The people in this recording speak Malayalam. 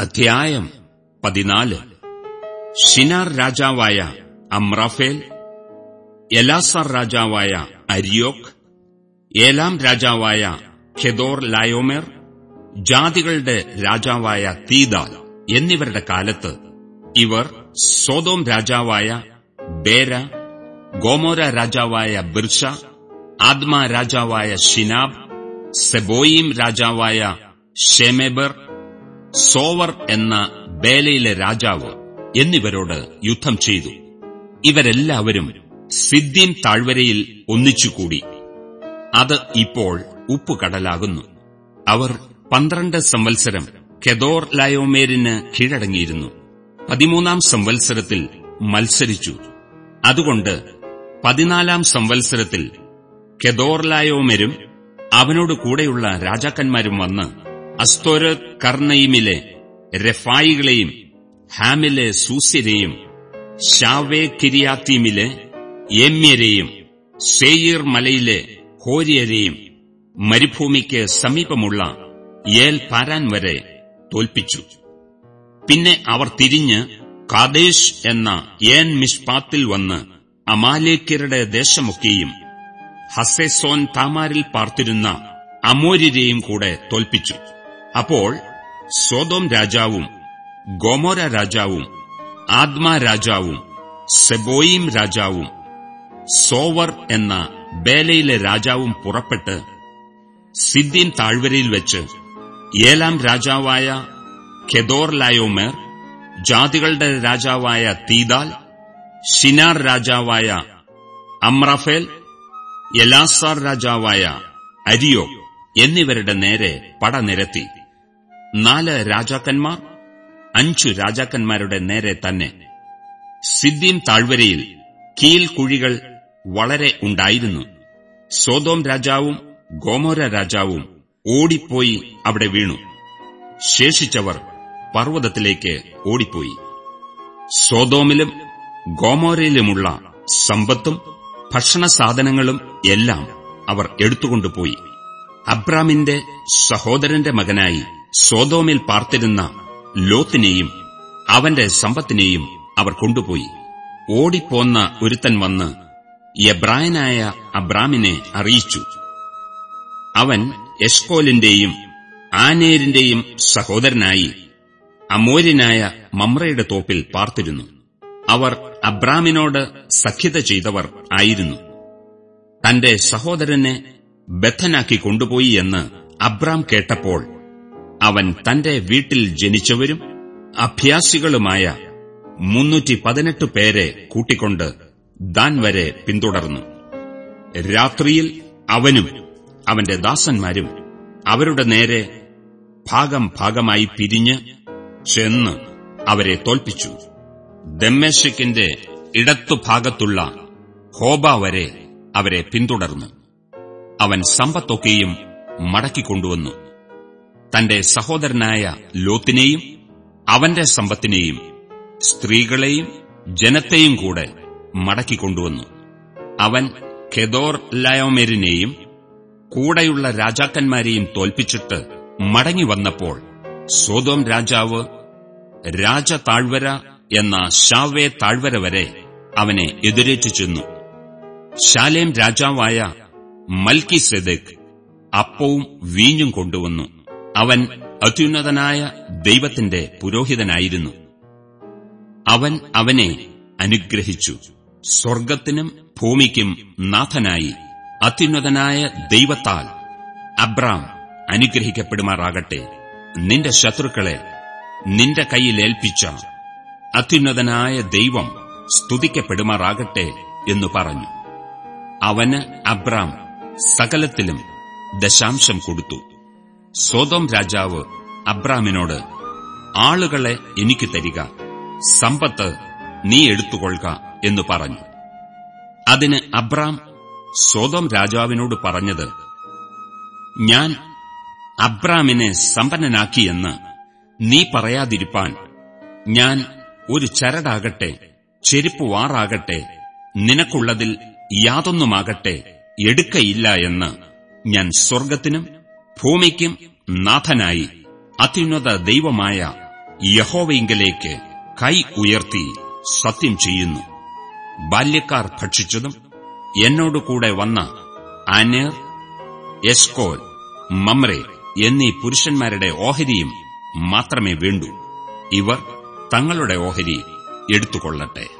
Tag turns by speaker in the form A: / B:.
A: അധ്യായം പതിനാല്. ഷിനാർ രാജാവായ അമ്രഫേൽ എലാസർ രാജാവായ അരിയോക് ഏലാം രാജാവായ ഖെദോർ ലായോമേർ ജാതികളുടെ രാജാവായ തീദാൽ എന്നിവരുടെ കാലത്ത് ഇവർ സോതോം രാജാവായ ബേര ഗോമോര രാജാവായ ബിർഷ ആദ്മ രാജാവായ ഷിനാബ് സെബോയിം രാജാവായ ഷെമേബർ സോവർ എന്ന ബേലയിലെ രാജാവ് എന്നിവരോട് യുദ്ധം ചെയ്തു. ഇവരെല്ലാവരും സിദ്ധീൻ താഴ്വരയിൽ ഒന്നിച്ചുകൂടി. അത് ഇപ്പോൾ ഉപ്പുകടലാകുന്നു. അവർ പന്ത്രണ്ട് സംവത്സരം കെദോർ ലയോമേരിന് കീഴടങ്ങിയിരുന്നു. പതിമൂന്നാം സംവത്സരത്തിൽ മത്സരിച്ചു. അതുകൊണ്ട് പതിനാലാം സംവത്സരത്തിൽ കെദോർലായോമരും അവനോട് കൂടെയുള്ള രാജാക്കന്മാരും വന്ന് അസ്തോര കർണയിമിലെ രഫായികളെയും ഹാമിലെ സൂസ്യരെയും ഷാവേ കിരിയാത്തീമിലെ ഏമ്യരെയും സേയിർ മലയിലെ ഹോരിയരെയും മരുഭൂമിക്ക് സമീപമുള്ള ഏൽ പാരാൻ വരെ തോൽപ്പിച്ചു. പിന്നെ അവർ തിരിഞ്ഞ് കാദേശ് എന്ന ഏൻ മിഷ്പാത്തിൽ വന്ന് അമാലേക്കരുടെ ദേശമൊക്കെയും ഹസെസോൻ താമാരിൽ പാർത്തിരുന്ന അമോര്യരെയും കൂടെ തോൽപ്പിച്ചു. അപ്പോൾ സോതോം രാജാവും ഗോമോര രാജാവും ആത്മാ രാജാവും സെബോയിം രാജാവും സോവർ എന്ന ബേലയിലെ രാജാവും പുറപ്പെട്ട് സിദ്ദീൻ താഴ്വരയിൽ വെച്ച് ഏലാം രാജാവായ ഖെദോർ ലായോമേർ ജാതികളുടെ രാജാവായ തീദാൽ ഷിനാർ രാജാവായ അമ്രഫേൽ എലാസാർ രാജാവായ അരിയോ എന്നിവരുടെ നേരെ പടനിരത്തി നാല് രാജാക്കന്മാർ അഞ്ചു രാജാക്കന്മാരുടെ നേരെ തന്നെ. സിദ്ദീം താഴ്വരയിൽ കീൽക്കുഴികൾ വളരെ ഉണ്ടായിരുന്നു. സോതോം രാജാവും ഗോമോര രാജാവും ഓടിപ്പോയി അവിടെ വീണു. ശേഷിച്ചവർ പർവതത്തിലേക്ക് ഓടിപ്പോയി. സോതോമിലും ഗോമോരയിലുമുള്ള സമ്പത്തും ഭക്ഷണസാധനങ്ങളും എല്ലാം അവർ എടുത്തുകൊണ്ടുപോയി. അബ്രാമിന്റെ സഹോദരന്റെ മകനായി സോതോമിൽ പാർത്തിരുന്ന ലോത്തിനെയും അവന്റെ സമ്പത്തിനെയും അവർ കൊണ്ടുപോയി. ഓടിപ്പോന്ന ഒരുത്തൻ വന്ന് എബ്രായനായ അബ്രാമിനെ അറിയിച്ചു. അവൻ എഷ്കോലിന്റെയും ആനേരിന്റെയും സഹോദരനായി അമോര്യനായ മമ്രയുടെ തോപ്പിൽ പാർത്തിരുന്നു. അവർ അബ്രാമിനോട് സഖ്യത ചെയ്തവർ ആയിരുന്നു. തന്റെ സഹോദരനെ ബദ്ധനാക്കി കൊണ്ടുപോയി എന്ന് അബ്രാം കേട്ടപ്പോൾ അവൻ തന്റെ വീട്ടിൽ ജനിച്ചവരും അഭ്യാസികളുമായ മുന്നൂറ്റി പതിനെട്ട് പേരെ കൂട്ടിക്കൊണ്ട് ദാൻ വരെ പിന്തുടർന്നു. രാത്രിയിൽ അവനും അവന്റെ ദാസന്മാരും അവരുടെ നേരെ ഭാഗം ഭാഗമായി പിരിഞ്ഞ് ചെന്ന് അവരെ തോൽപ്പിച്ചു. ദമ്മേശക്കിന്റെ ഇടത്തുഭാഗത്തുള്ള ഹോബ വരെ അവരെ പിന്തുടർന്നു. അവൻ സമ്പത്തൊക്കെയും മടക്കിക്കൊണ്ടുവന്നു. തന്റെ സഹോദരനായ ലോത്തിനെയും അവന്റെ സമ്പത്തിനെയും സ്ത്രീകളെയും ജനത്തെയും കൂടെ മടക്കിക്കൊണ്ടുവന്നു അവൻ ഖെദോർ ലയോമെരിനെയും കൂടെയുള്ള രാജാക്കന്മാരെയും തോൽപ്പിച്ചിട്ട് മടങ്ങി വന്നപ്പോൾ സോതോം രാജാവ് രാജതാഴ്വര എന്ന ഷാവേ താഴ്വര വരെ അവനെ എതിരേറ്റു ചെന്നു. ശാലേം രാജാവായ മൽക്കി സെദക് അപ്പവും വീഞ്ഞും കൊണ്ടുവന്നു. അവൻ അത്യുന്നതനായ ദൈവത്തിന്റെ പുരോഹിതനായിരുന്നു. അവൻ അവനെ അനുഗ്രഹിച്ചു. സ്വർഗത്തിനും ഭൂമിക്കും നാഥനായി അത്യുന്നതനായ ദൈവത്താൽ അബ്രാം അനുഗ്രഹിക്കപ്പെടുമാറാകട്ടെ. നിന്റെ ശത്രുക്കളെ നിന്റെ കൈയിൽ ഏൽപ്പിച്ച അത്യുന്നതനായ ദൈവം സ്തുതിക്കപ്പെടുമാറാകട്ടെ എന്നു പറഞ്ഞു. അവന് അബ്രാം സകലത്തിലും ദശാംശം കൊടുത്തു. സ്വതം രാജാവ് അബ്രാമിനോട് ആളുകളെ എനിക്ക് തരിക സമ്പത്ത് നീ എടുത്തുകൊള്ളുക എന്ന് പറഞ്ഞു. അതിന് അബ്രാം സ്വതം രാജാവിനോട് പറഞ്ഞത് ഞാൻ അബ്രാമിനെ സമ്പന്നനാക്കിയെന്ന് നീ പറയാതിരിപ്പാൻ ഞാൻ ഒരു ചരടാകട്ടെ ചെരുപ്പ് വാറാകട്ടെ നിനക്കുള്ളതിൽ യാതൊന്നുമാകട്ടെ എടുക്കയില്ല എന്ന് ഞാൻ സ്വർഗത്തിനും ഭൂമിക്കും നാഥനായി അത്യുന്നത ദൈവമായ യഹോവയിങ്കലേക്ക് കൈ ഉയർത്തി സത്യം ചെയ്യുന്നു. ബാല്യക്കാർ ഭക്ഷിച്ചതും എന്നോടുകൂടെ വന്ന അനേർ എസ്കോൽ മമ്രെ എന്നീ പുരുഷന്മാരുടെ ഓഹരിയും മാത്രമേ വേണ്ടൂ. ഇവർ തങ്ങളുടെ ഓഹരി എടുത്തുകൊള്ളട്ടെ.